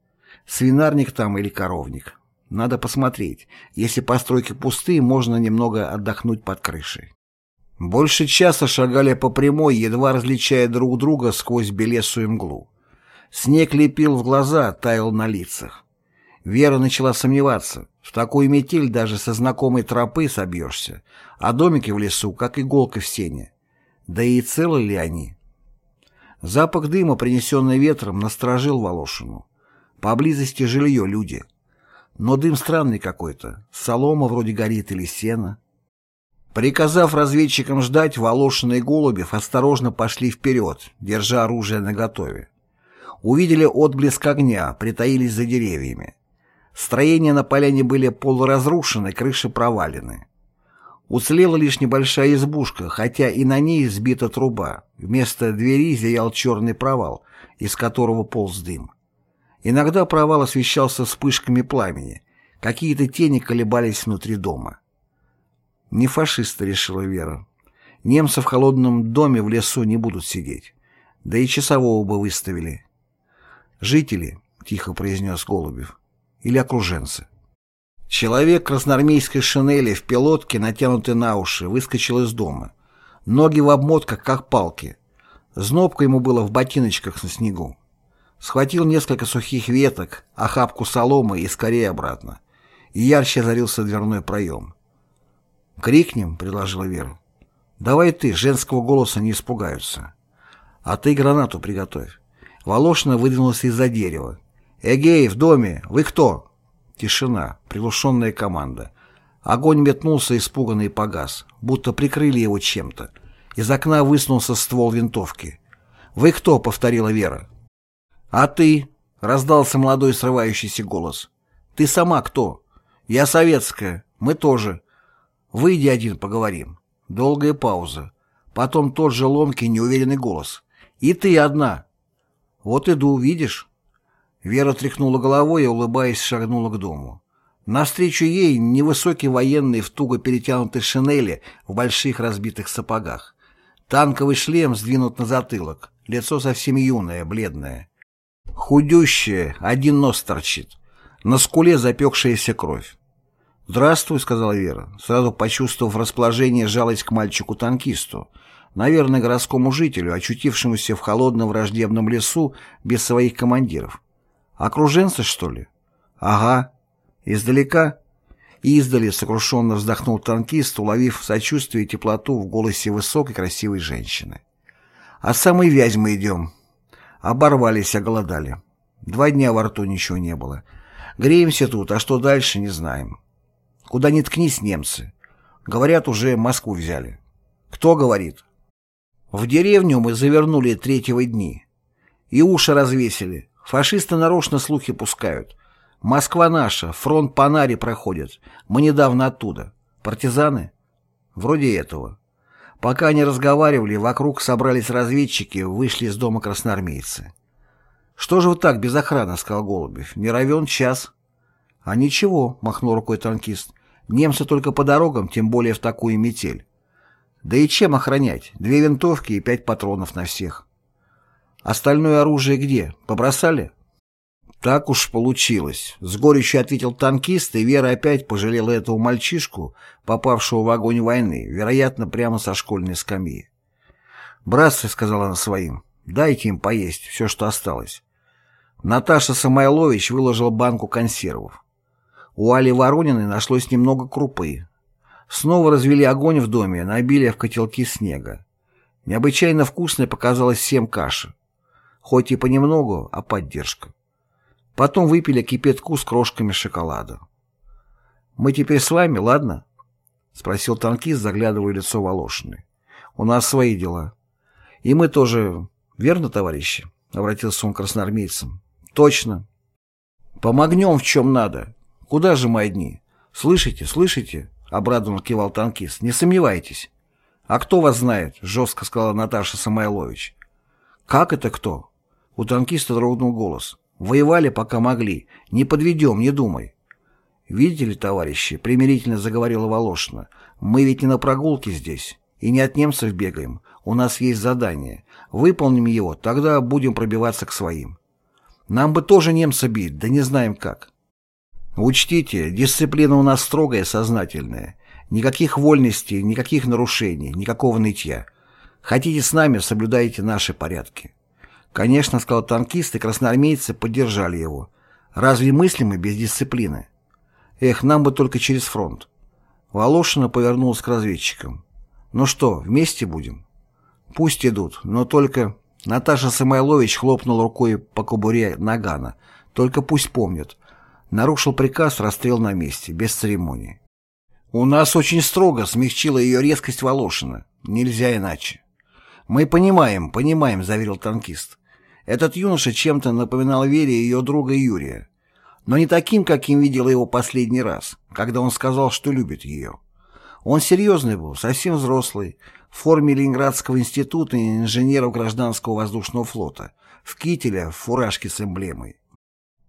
Свинарник там или коровник. Надо посмотреть. Если постройки пустые, можно немного отдохнуть под крышей. Больше часа шагали по прямой, едва различая друг друга сквозь белесую мглу. Снег лепил в глаза, таял на лицах. Вера начала сомневаться. В такую метель даже со знакомой тропы собьешься, а домики в лесу, как иголка в сене. Да и целы ли они? Запах дыма, принесенный ветром, насторожил Волошину. Поблизости жилье люди. Но дым странный какой-то. Солома вроде горит или сено. Приказав разведчикам ждать, Волошин и Голубев осторожно пошли вперед, держа оружие наготове. Увидели отблеск огня, притаились за деревьями. Строения на поляне были полуразрушены, крыши провалены. Уцелела лишь небольшая избушка, хотя и на ней сбита труба. Вместо двери зиял черный провал, из которого полз дым. Иногда провал освещался вспышками пламени. Какие-то тени колебались внутри дома. «Не фашисты», — решила Вера. «Немцы в холодном доме в лесу не будут сидеть. Да и часового бы выставили». «Жители», — тихо произнес Голубев, — «или окруженцы». Человек в красноармейской шинели в пилотке, натянутой на уши, выскочил из дома. Ноги в обмотках, как палки. Знобка ему было в ботиночках на снегу. Схватил несколько сухих веток, охапку соломы и скорее обратно. И ярче озарился дверной проем. «Крикнем», — предложила Вера. «Давай ты, женского голоса не испугаются. А ты гранату приготовь». Волошина выдвинулся из-за дерева. «Эгей, в доме! Вы кто?» Тишина, приглушенная команда. Огонь метнулся испуганный погас, будто прикрыли его чем-то. Из окна высунулся ствол винтовки. «Вы кто?» — повторила Вера. «А ты?» — раздался молодой срывающийся голос. «Ты сама кто?» «Я советская. Мы тоже. Выйди один, поговорим». Долгая пауза. Потом тот же ломкий, неуверенный голос. «И ты одна». «Вот иду, видишь?» Вера тряхнула головой и, улыбаясь, шагнула к дому. Навстречу ей невысокий военный в туго перетянутой шинели в больших разбитых сапогах. Танковый шлем сдвинут на затылок, лицо совсем юное, бледное. Худющее, один нос торчит. На скуле запекшаяся кровь. «Здравствуй», — сказала Вера, сразу почувствовав расположение жалость к мальчику-танкисту, наверное, городскому жителю, очутившемуся в холодном враждебном лесу без своих командиров. Окруженцы, что ли? Ага. Издалека? Издали сокрушенно вздохнул танкист, уловив сочувствие и теплоту в голосе высокой красивой женщины. А самой вязь мы идем. Оборвались, оголодали. Два дня во рту ничего не было. Греемся тут, а что дальше, не знаем. Куда ни ткнись, немцы. Говорят, уже Москву взяли. Кто говорит? В деревню мы завернули третьего дни. И уши развесили. Фашисты нарочно слухи пускают. Москва наша, фронт по Наре проходит. Мы недавно оттуда. Партизаны? Вроде этого. Пока они разговаривали, вокруг собрались разведчики, вышли из дома красноармейцы. «Что же вы так без охраны?» — сказал Голубев. «Не равен час». «А ничего», — махнул рукой танкист. «Немцы только по дорогам, тем более в такую метель. Да и чем охранять? Две винтовки и пять патронов на всех». Остальное оружие где? Побросали? Так уж получилось. С горечью ответил танкист, и Вера опять пожалела этого мальчишку, попавшего в огонь войны, вероятно, прямо со школьной скамьи. «Братцы», — сказала она своим, — «дайте им поесть все, что осталось». Наташа Самойлович выложила банку консервов. У Али Ворониной нашлось немного крупы. Снова развели огонь в доме, набили в котелки снега. Необычайно вкусной показалась всем каша хоть и понемногу, а поддержка. Потом выпили кипятку с крошками шоколада. «Мы теперь с вами, ладно?» — спросил танкист, заглядывая в лицо Волошины. «У нас свои дела. И мы тоже... Верно, товарищи?» — обратился он к красноармейцам. «Точно. Помогнем в чем надо. Куда же мои дни? Слышите, слышите?» — обрадованно кивал танкист. «Не сомневайтесь». «А кто вас знает?» — жестко сказала Наташа Самойлович. «Как это кто?» У танкиста дрогнул голос. «Воевали, пока могли. Не подведем, не думай». «Видите ли, товарищи», — примирительно заговорила Волошина, «мы ведь не на прогулке здесь, и не от немцев бегаем. У нас есть задание. Выполним его, тогда будем пробиваться к своим. Нам бы тоже немца бить, да не знаем как». Учтите, дисциплина у нас строгая, сознательная. Никаких вольностей, никаких нарушений, никакого нытья. Хотите с нами, соблюдайте наши порядки. Конечно, сказал танкист, и красноармейцы поддержали его. Разве мыслимы без дисциплины? Эх, нам бы только через фронт. Волошина повернулась к разведчикам. Ну что, вместе будем? Пусть идут, но только... Наташа Самойлович хлопнул рукой по кобуре нагана. Только пусть помнят. Нарушил приказ, расстрел на месте, без церемонии. «У нас очень строго», — смягчила ее резкость Волошина. «Нельзя иначе». «Мы понимаем, понимаем», — заверил танкист. Этот юноша чем-то напоминал Вере ее друга Юрия, но не таким, каким видела его последний раз, когда он сказал, что любит ее. Он серьезный был, совсем взрослый, в форме Ленинградского института инженеров гражданского воздушного флота, в кителе, в фуражке с эмблемой.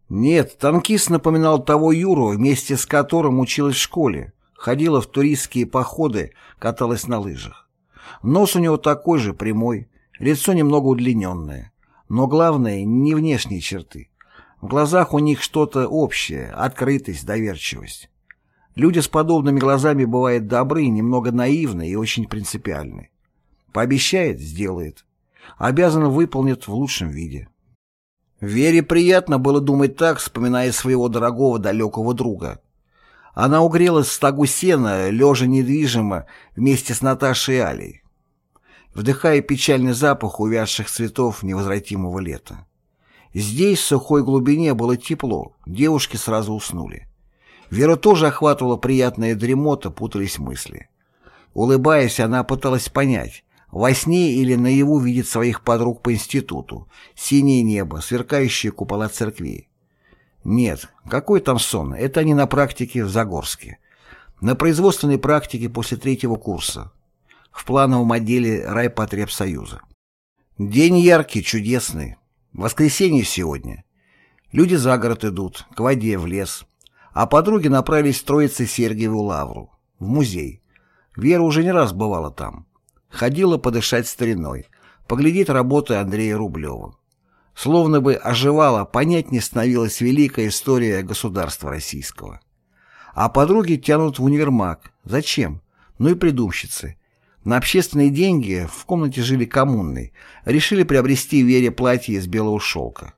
Нет, танкист напоминал того Юру, вместе с которым училась в школе, ходила в туристские походы, каталась на лыжах. Нос у него такой же, прямой, лицо немного удлиненное. Но главное, не внешние черты. В глазах у них что-то общее, открытость, доверчивость. Люди с подобными глазами бывают добры, немного наивны и очень принципиальны. Пообещает – сделает. Обязан выполнит в лучшем виде. Вере приятно было думать так, вспоминая своего дорогого далекого друга. Она угрелась в стогу сена, лежа недвижимо, вместе с Наташей и Алей, вдыхая печальный запах увядших цветов невозвратимого лета. Здесь, в сухой глубине, было тепло, девушки сразу уснули. Вера тоже охватывала приятная дремота, путались мысли. Улыбаясь, она пыталась понять, во сне или наяву видит своих подруг по институту, синее небо, сверкающие купола церквей. Нет, какой там сон, это они на практике в Загорске. На производственной практике после третьего курса. В плановом отделе райпотребсоюза. День яркий, чудесный. Воскресенье сегодня. Люди за город идут, к воде, в лес. А подруги направились в Троице Сергиеву лавру, в музей. Вера уже не раз бывала там. Ходила подышать стариной, поглядеть работы Андрея Рублева. Словно бы оживала, понять не становилась великая история государства российского. А подруги тянут в универмаг. Зачем? Ну и придумщицы. На общественные деньги в комнате жили коммунной. Решили приобрести Вере платье из белого шелка.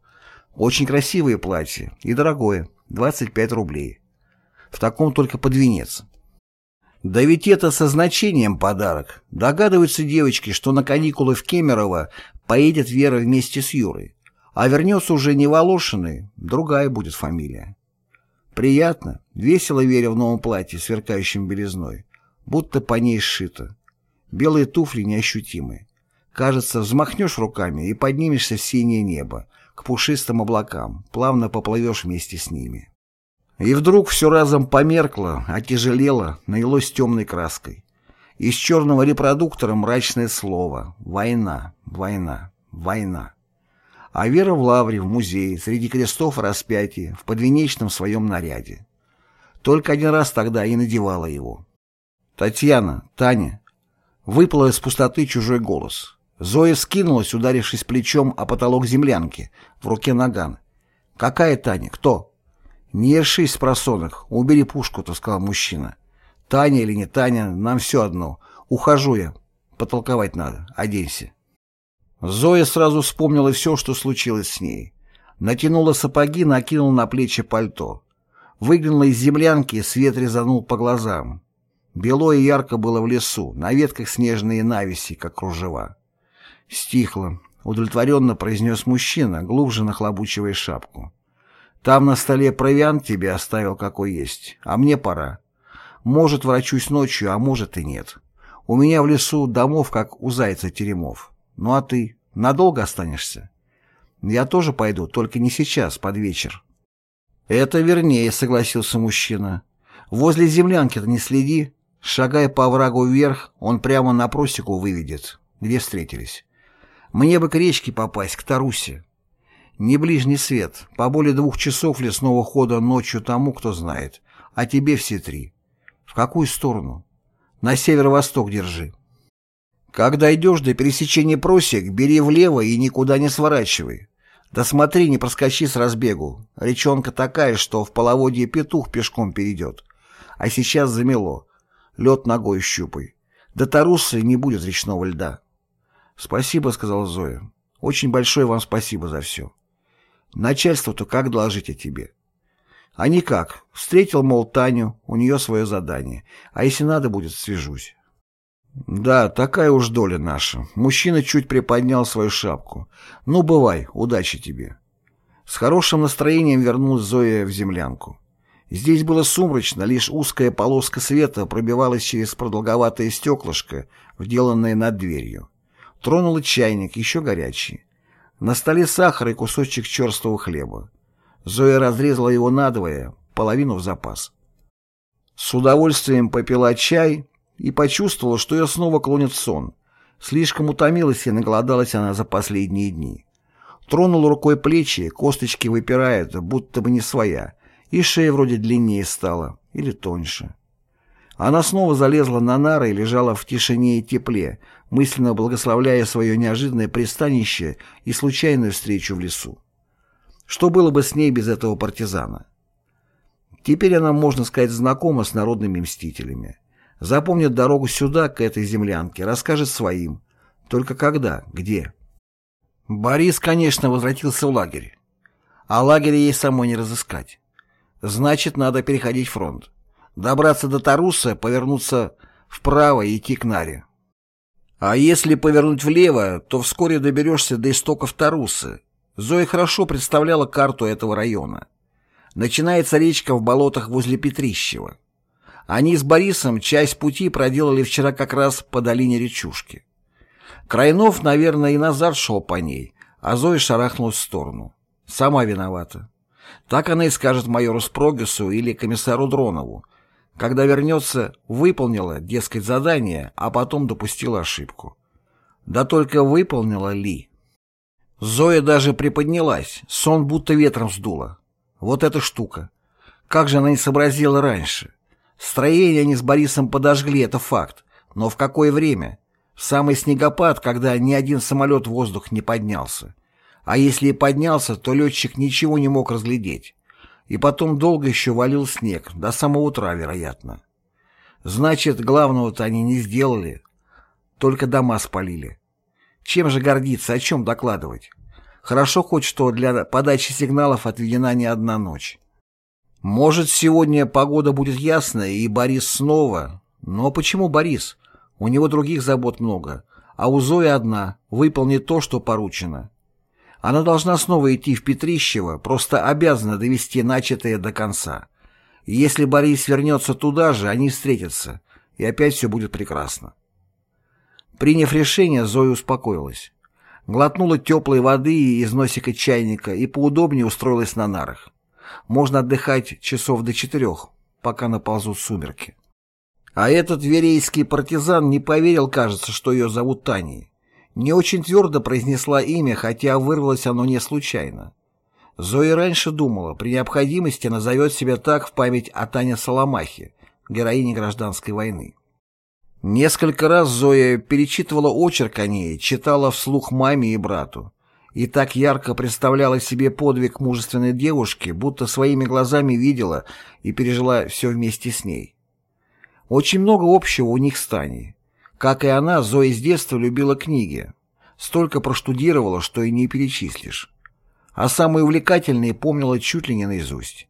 Очень красивое платье и дорогое, 25 рублей. В таком только под венец. Да ведь это со значением подарок. Догадываются девочки, что на каникулы в Кемерово поедет Вера вместе с Юрой. А вернется уже не Волошиной, другая будет фамилия. Приятно, весело Веря в новом платье, сверкающем белизной, будто по ней сшито. Белые туфли неощутимые. Кажется, взмахнешь руками и поднимешься в синее небо, к пушистым облакам, плавно поплывешь вместе с ними. И вдруг все разом померкло, отяжелело, налилось темной краской. Из черного репродуктора мрачное слово «Война, война, война». А Вера в лавре, в музее, среди крестов распятия, в подвенечном своем наряде. Только один раз тогда и надевала его. «Татьяна, Таня!» Выпало из пустоты чужой голос. Зоя скинулась, ударившись плечом о потолок землянки, в руке наган. «Какая Таня? Кто?» «Не ершись, просонок, убери пушку», — сказал мужчина. «Таня или не Таня, нам все одно. Ухожу я. Потолковать надо. Оденься». Зоя сразу вспомнила все, что случилось с ней. Натянула сапоги, накинула на плечи пальто. Выглянула из землянки, свет резанул по глазам. Бело и ярко было в лесу, на ветках снежные навеси, как кружева. Стихло. Удовлетворенно произнес мужчина, глубже нахлобучивая шапку. Там на столе провиант тебе оставил какой есть, а мне пора. Может, врачусь ночью, а может и нет. У меня в лесу домов, как у зайца теремов. Ну а ты? Надолго останешься? Я тоже пойду, только не сейчас, под вечер. Это вернее, согласился мужчина. Возле землянки-то не следи. Шагая по оврагу вверх, он прямо на просеку выведет, где встретились. Мне бы к речке попасть, к Тарусе. Не ближний свет, по более двух часов лесного хода ночью тому, кто знает, а тебе все три. В какую сторону? На северо-восток держи. Когда идешь до пересечения просек, бери влево и никуда не сворачивай. Да смотри, не проскочи с разбегу. Речонка такая, что в половодье петух пешком перейдет. А сейчас замело. Лед ногой щупай. До Тарусы не будет речного льда. «Спасибо», — сказала Зоя. «Очень большое вам спасибо за все. Начальству-то как доложить о тебе?» «А никак. Встретил, мол, Таню, у нее свое задание. А если надо будет, свяжусь». «Да, такая уж доля наша». Мужчина чуть приподнял свою шапку. «Ну, бывай, удачи тебе». С хорошим настроением вернулась Зоя в землянку. Здесь было сумрачно, лишь узкая полоска света пробивалась через продолговатое стеклышко, вделанное над дверью. Тронула чайник, еще горячий. На столе сахар и кусочек черствого хлеба. Зоя разрезала его надвое, половину в запас. С удовольствием попила чай и почувствовала, что ее снова клонит в сон. Слишком утомилась и наголодалась она за последние дни. Тронула рукой плечи, косточки выпирают, будто бы не своя, и шея вроде длиннее стала, или тоньше. Она снова залезла на нары и лежала в тишине и тепле, мысленно благословляя свое неожиданное пристанище и случайную встречу в лесу. Что было бы с ней без этого партизана? Теперь она, можно сказать, знакома с народными мстителями. Запомнит дорогу сюда, к этой землянке, расскажет своим. Только когда, где? Борис, конечно, возвратился в лагерь. А лагерь ей самой не разыскать. Значит, надо переходить фронт. Добраться до Таруса, повернуться вправо и идти к Наре. А если повернуть влево, то вскоре доберешься до истоков Таруса. Зоя хорошо представляла карту этого района. Начинается речка в болотах возле Петрищева. Они с Борисом часть пути проделали вчера как раз по долине речушки. Крайнов, наверное, и назад шел по ней, а Зоя шарахнулась в сторону. Сама виновата. Так она и скажет майору Спрогесу или комиссару Дронову. Когда вернется, выполнила, дескать, задание, а потом допустила ошибку. Да только выполнила ли? Зоя даже приподнялась, сон будто ветром сдуло. Вот эта штука. Как же она не сообразила раньше? Строение они с Борисом подожгли, это факт. Но в какое время? В самый снегопад, когда ни один самолет в воздух не поднялся. А если и поднялся, то летчик ничего не мог разглядеть. И потом долго еще валил снег, до самого утра, вероятно. Значит, главного-то они не сделали, только дома спалили. Чем же гордиться, о чем докладывать? Хорошо хоть, что для подачи сигналов отведена не одна ночь. Может, сегодня погода будет ясная, и Борис снова... Но почему Борис? У него других забот много, а у Зои одна — выполнить то, что поручено. Она должна снова идти в Петрищево, просто обязана довести начатое до конца. И если Борис вернется туда же, они встретятся, и опять все будет прекрасно. Приняв решение, Зоя успокоилась глотнула теплой воды из носика чайника и поудобнее устроилась на нарах. Можно отдыхать часов до четырех, пока наползут сумерки. А этот верейский партизан не поверил, кажется, что ее зовут Таней. Не очень твердо произнесла имя, хотя вырвалось оно не случайно. Зоя раньше думала, при необходимости назовет себя так в память о Тане Соломахе, героине гражданской войны. Несколько раз Зоя перечитывала очерк о ней, читала вслух маме и брату. И так ярко представляла себе подвиг мужественной девушки, будто своими глазами видела и пережила все вместе с ней. Очень много общего у них с Таней. Как и она, Зоя с детства любила книги. Столько проштудировала, что и не перечислишь. А самые увлекательные помнила чуть ли не наизусть.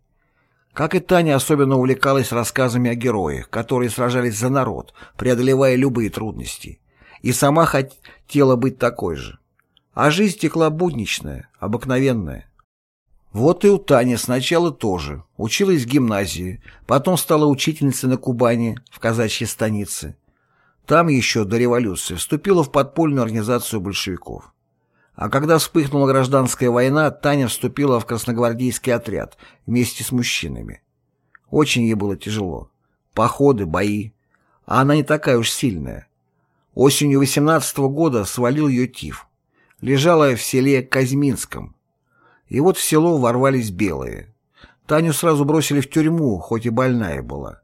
Как и Таня особенно увлекалась рассказами о героях, которые сражались за народ, преодолевая любые трудности. И сама хотела быть такой же. А жизнь текла будничная, обыкновенная. Вот и у Тани сначала тоже. Училась в гимназии, потом стала учительницей на Кубани, в казачьей станице. Там еще до революции вступила в подпольную организацию большевиков. А когда вспыхнула гражданская война, Таня вступила в красногвардейский отряд вместе с мужчинами. Очень ей было тяжело. Походы, бои. А она не такая уж сильная. Осенью 18 -го года свалил ее тиф. Лежала в селе Казьминском. И вот в село ворвались белые. Таню сразу бросили в тюрьму, хоть и больная была.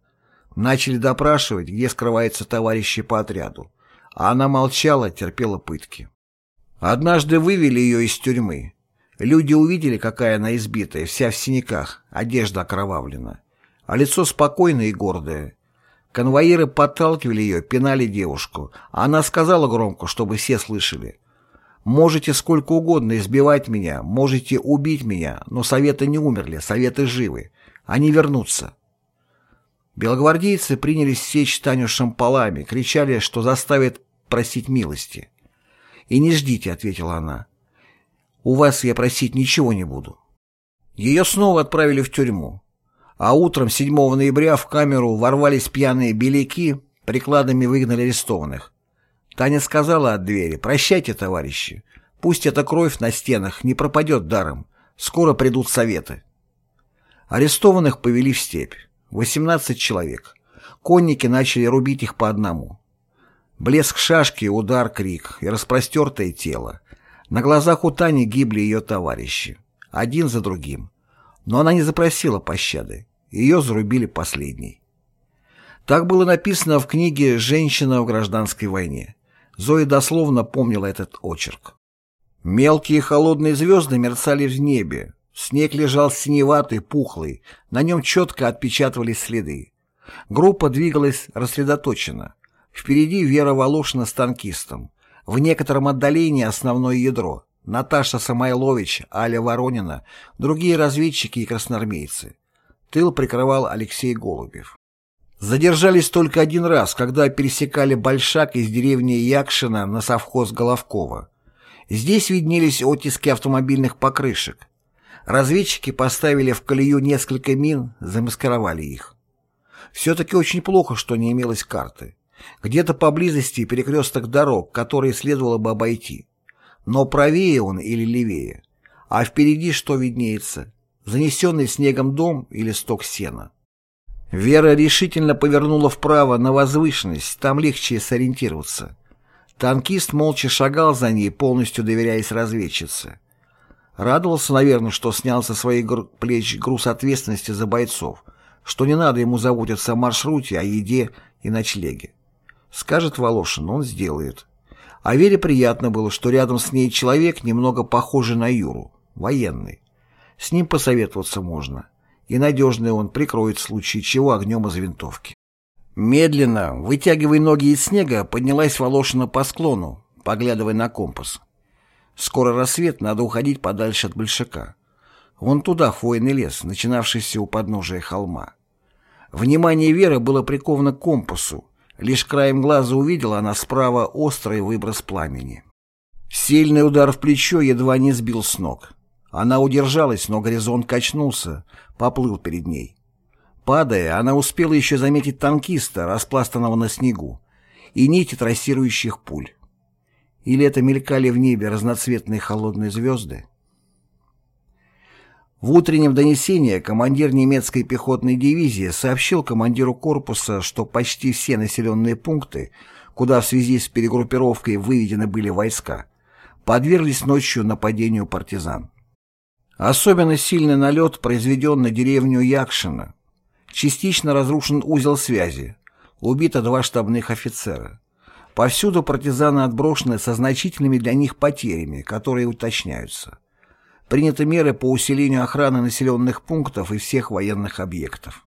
Начали допрашивать, где скрываются товарищи по отряду. А она молчала, терпела пытки. Однажды вывели ее из тюрьмы. Люди увидели, какая она избитая, вся в синяках, одежда окровавлена, а лицо спокойное и гордое. Конвоиры подталкивали ее, пинали девушку, а она сказала громко, чтобы все слышали. «Можете сколько угодно избивать меня, можете убить меня, но советы не умерли, советы живы. Они вернутся». Белогвардейцы принялись сечь Таню шампалами, кричали, что заставят просить милости. «И не ждите», — ответила она. «У вас я просить ничего не буду». Ее снова отправили в тюрьму. А утром 7 ноября в камеру ворвались пьяные беляки, прикладами выгнали арестованных. Таня сказала от двери «Прощайте, товарищи, пусть эта кровь на стенах не пропадет даром, скоро придут советы». Арестованных повели в степь. 18 человек. Конники начали рубить их по одному. Блеск шашки, удар, крик и распростертое тело. На глазах у Тани гибли ее товарищи, один за другим. Но она не запросила пощады. Ее зарубили последней. Так было написано в книге «Женщина в гражданской войне». Зоя дословно помнила этот очерк. Мелкие холодные звезды мерцали в небе. Снег лежал синеватый, пухлый, на нем четко отпечатывались следы. Группа двигалась рассредоточенно. Впереди Вера Волошина с танкистом. В некотором отдалении основное ядро. Наташа Самойлович, Аля Воронина, другие разведчики и красноармейцы. Тыл прикрывал Алексей Голубев. Задержались только один раз, когда пересекали Большак из деревни Якшина на совхоз Головкова. Здесь виднелись оттиски автомобильных покрышек. Разведчики поставили в колею несколько мин, замаскировали их. Все-таки очень плохо, что не имелось карты. Где-то поблизости перекресток дорог, которые следовало бы обойти. Но правее он или левее. А впереди что виднеется? Занесенный снегом дом или сток сена? Вера решительно повернула вправо на возвышенность, там легче сориентироваться. Танкист молча шагал за ней, полностью доверяясь разведчице. Радовался, наверное, что снял со своих плеч груз ответственности за бойцов, что не надо ему заботиться о маршруте, о еде и ночлеге. Скажет Волошин, он сделает. А Вере приятно было, что рядом с ней человек, немного похожий на Юру, военный. С ним посоветоваться можно и надежный он прикроет в случае чего огнем из винтовки. Медленно, вытягивая ноги из снега, поднялась Волошина по склону, поглядывая на компас. Скоро рассвет, надо уходить подальше от большака. Вон туда хвойный лес, начинавшийся у подножия холма. Внимание Веры было приковано к компасу. Лишь краем глаза увидела она справа острый выброс пламени. Сильный удар в плечо едва не сбил с ног. Она удержалась, но горизонт качнулся, поплыл перед ней. Падая, она успела еще заметить танкиста, распластанного на снегу, и нити трассирующих пуль. Или это мелькали в небе разноцветные холодные звезды? В утреннем донесении командир немецкой пехотной дивизии сообщил командиру корпуса, что почти все населенные пункты, куда в связи с перегруппировкой выведены были войска, подверглись ночью нападению партизан. Особенно сильный налет произведен на деревню Якшина. Частично разрушен узел связи. Убито два штабных офицера. Повсюду партизаны отброшены со значительными для них потерями, которые уточняются. Приняты меры по усилению охраны населенных пунктов и всех военных объектов.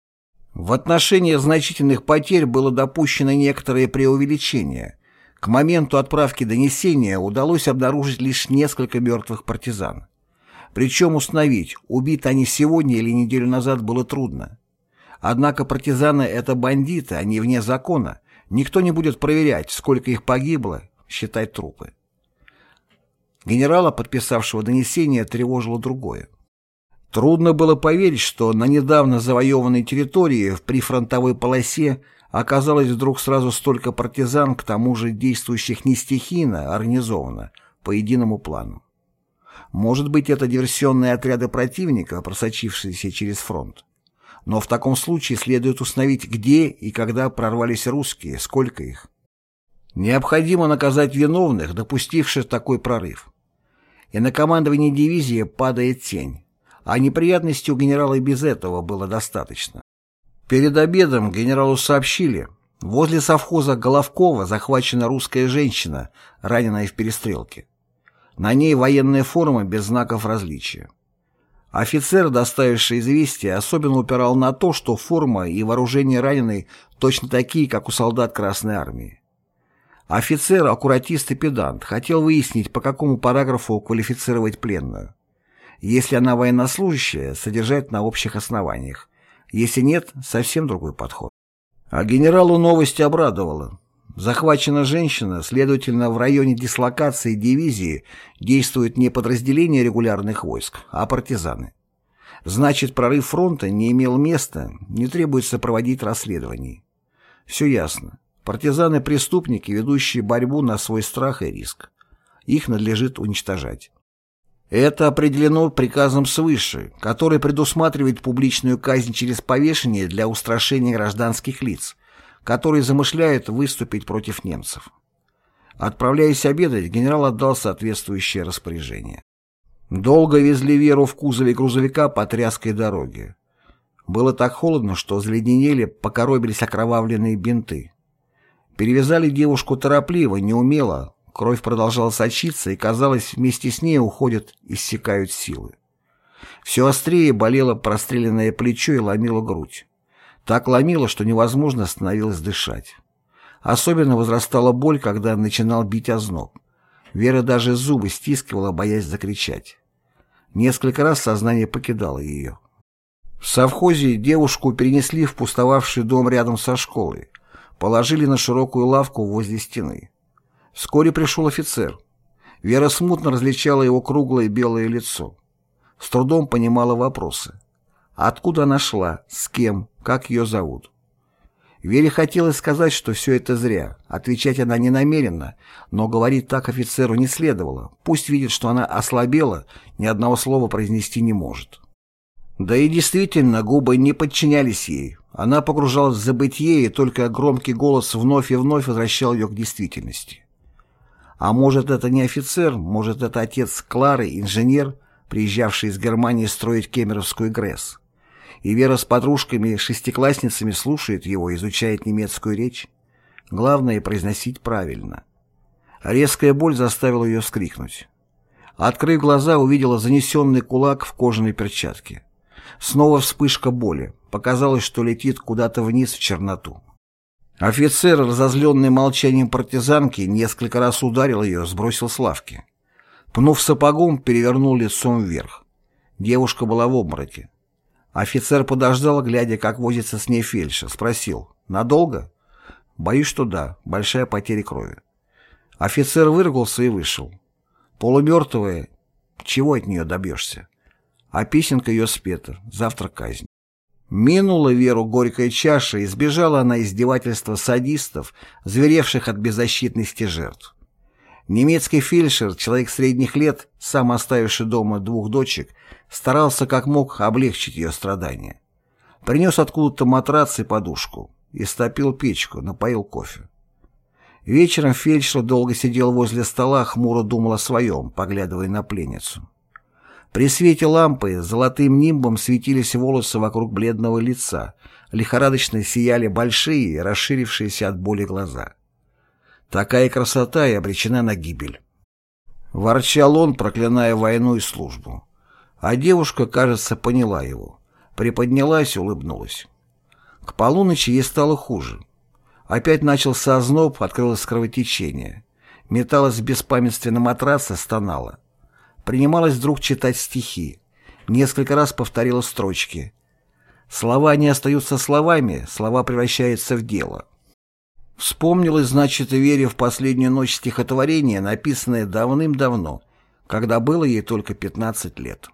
В отношении значительных потерь было допущено некоторое преувеличение. К моменту отправки донесения удалось обнаружить лишь несколько мертвых партизан. Причем установить, убиты они сегодня или неделю назад было трудно. Однако партизаны — это бандиты, они вне закона. Никто не будет проверять, сколько их погибло, считать трупы. Генерала, подписавшего донесение, тревожило другое. Трудно было поверить, что на недавно завоеванной территории в прифронтовой полосе оказалось вдруг сразу столько партизан, к тому же действующих не стихийно, а организованно, по единому плану. Может быть, это диверсионные отряды противника, просочившиеся через фронт. Но в таком случае следует установить, где и когда прорвались русские, сколько их. Необходимо наказать виновных, допустивших такой прорыв. И на командовании дивизии падает тень, а неприятностей у генерала и без этого было достаточно. Перед обедом генералу сообщили, возле совхоза Головкова захвачена русская женщина, раненая в перестрелке. На ней военная форма без знаков различия. Офицер, доставивший известие, особенно упирал на то, что форма и вооружение раненой точно такие, как у солдат Красной Армии. Офицер, аккуратист и педант, хотел выяснить, по какому параграфу квалифицировать пленную. Если она военнослужащая, содержать на общих основаниях. Если нет, совсем другой подход. А генералу новость обрадовала. Захвачена женщина, следовательно, в районе дислокации дивизии действуют не подразделения регулярных войск, а партизаны. Значит, прорыв фронта не имел места, не требуется проводить расследований. Все ясно. Партизаны-преступники, ведущие борьбу на свой страх и риск. Их надлежит уничтожать. Это определено приказом свыше, который предусматривает публичную казнь через повешение для устрашения гражданских лиц, которые замышляют выступить против немцев. Отправляясь обедать, генерал отдал соответствующее распоряжение. Долго везли Веру в кузове грузовика по тряской дороге. Было так холодно, что заледенели, покоробились окровавленные бинты. Перевязали девушку торопливо, неумело, кровь продолжала сочиться, и, казалось, вместе с ней уходят, иссякают силы. Все острее болело простреленное плечо и ломило грудь. Так ломило, что невозможно становилось дышать. Особенно возрастала боль, когда начинал бить озноб. Вера даже зубы стискивала, боясь закричать. Несколько раз сознание покидало ее. В совхозе девушку перенесли в пустовавший дом рядом со школой. Положили на широкую лавку возле стены. Вскоре пришел офицер. Вера смутно различала его круглое белое лицо. С трудом понимала вопросы. Откуда она шла, с кем, как ее зовут. Вере хотелось сказать, что все это зря. Отвечать она не намерена, но говорить так офицеру не следовало. Пусть видит, что она ослабела, ни одного слова произнести не может. Да и действительно, губы не подчинялись ей. Она погружалась в забытье, и только громкий голос вновь и вновь возвращал ее к действительности. А может, это не офицер, может, это отец Клары, инженер, приезжавший из Германии строить Кемеровскую ГРЭС и Вера с подружками-шестиклассницами слушает его, изучает немецкую речь. Главное — произносить правильно. Резкая боль заставила ее вскрикнуть. Открыв глаза, увидела занесенный кулак в кожаной перчатке. Снова вспышка боли. Показалось, что летит куда-то вниз в черноту. Офицер, разозленный молчанием партизанки, несколько раз ударил ее, сбросил с лавки. Пнув сапогом, перевернул лицом вверх. Девушка была в обмороке. Офицер подождал, глядя, как возится с ней фельдшер. Спросил, надолго? Боюсь, что да, большая потеря крови. Офицер выругался и вышел. Полумертвая, чего от нее добьешься? А песенка ее спета, завтра казнь. Минула Веру горькая чаша, избежала она издевательства садистов, зверевших от беззащитности жертв. Немецкий фельдшер, человек средних лет, сам оставивший дома двух дочек, старался как мог облегчить ее страдания. Принес откуда-то матрац и подушку, истопил печку, напоил кофе. Вечером фельдшер долго сидел возле стола, хмуро думал о своем, поглядывая на пленницу. При свете лампы золотым нимбом светились волосы вокруг бледного лица, лихорадочно сияли большие, расширившиеся от боли глаза. Такая красота и обречена на гибель. Ворчал он, проклиная войну и службу. А девушка, кажется, поняла его. Приподнялась, улыбнулась. К полуночи ей стало хуже. Опять начался озноб, открылось кровотечение. Металась в беспамятстве на матраце, стонала. Принималась вдруг читать стихи. Несколько раз повторила строчки. Слова не остаются словами, слова превращаются в дело. Вспомнилось, значит, Вере в последнюю ночь стихотворение, написанное давным-давно, когда было ей только 15 лет.